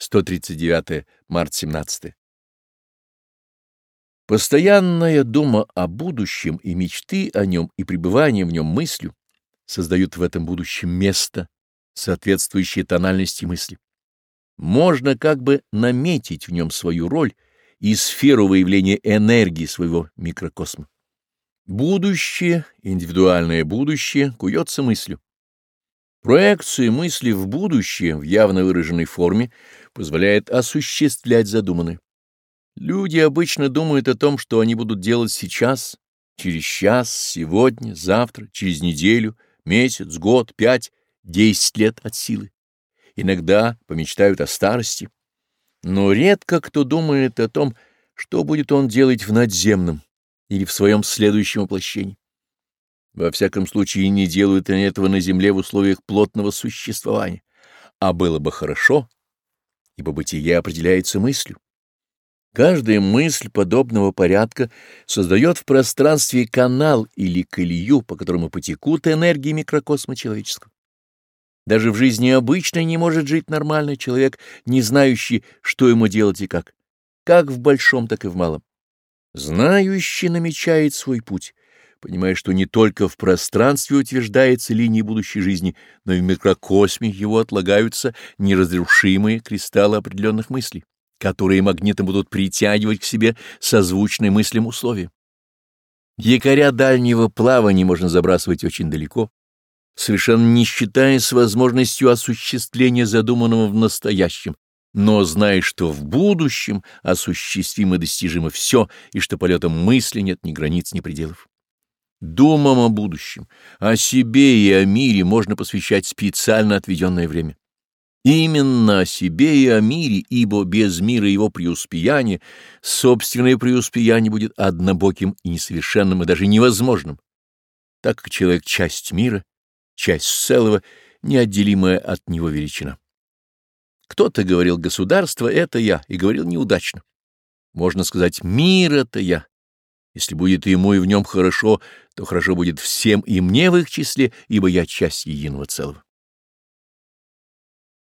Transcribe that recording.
139 март 17. Постоянная дума о будущем и мечты о нем и пребывание в нем мыслью создают в этом будущем место, соответствующее тональности мысли. Можно как бы наметить в нем свою роль и сферу выявления энергии своего микрокосма. Будущее, индивидуальное будущее, куется мыслью. Проекции мысли в будущее в явно выраженной форме позволяет осуществлять задуманное. Люди обычно думают о том, что они будут делать сейчас, через час, сегодня, завтра, через неделю, месяц, год, пять, десять лет от силы. Иногда помечтают о старости, но редко кто думает о том, что будет он делать в надземном или в своем следующем воплощении. Во всяком случае, не делают они этого на земле в условиях плотного существования. А было бы хорошо, ибо бытие определяется мыслью. Каждая мысль подобного порядка создает в пространстве канал или колею, по которому потекут энергии микрокосма человеческого. Даже в жизни обычной не может жить нормальный человек, не знающий, что ему делать и как, как в большом, так и в малом. Знающий намечает свой путь, понимая, что не только в пространстве утверждается линия будущей жизни, но и в микрокосме его отлагаются неразрушимые кристаллы определенных мыслей, которые магнитом будут притягивать к себе созвучные мыслям условия. Якоря дальнего плавания можно забрасывать очень далеко, совершенно не считаясь с возможностью осуществления задуманного в настоящем, но зная, что в будущем осуществимо и достижимо все, и что полетом мысли нет ни границ, ни пределов. Думам о будущем, о себе и о мире можно посвящать специально отведенное время. Именно о себе и о мире, ибо без мира его преуспеяние, собственное преуспеяние будет однобоким и несовершенным, и даже невозможным, так как человек — часть мира, часть целого, неотделимая от него величина. Кто-то говорил «государство — это я» и говорил неудачно. Можно сказать «мир — это я», если будет ему и в нем хорошо, то хорошо будет всем и мне в их числе, ибо я часть единого целого.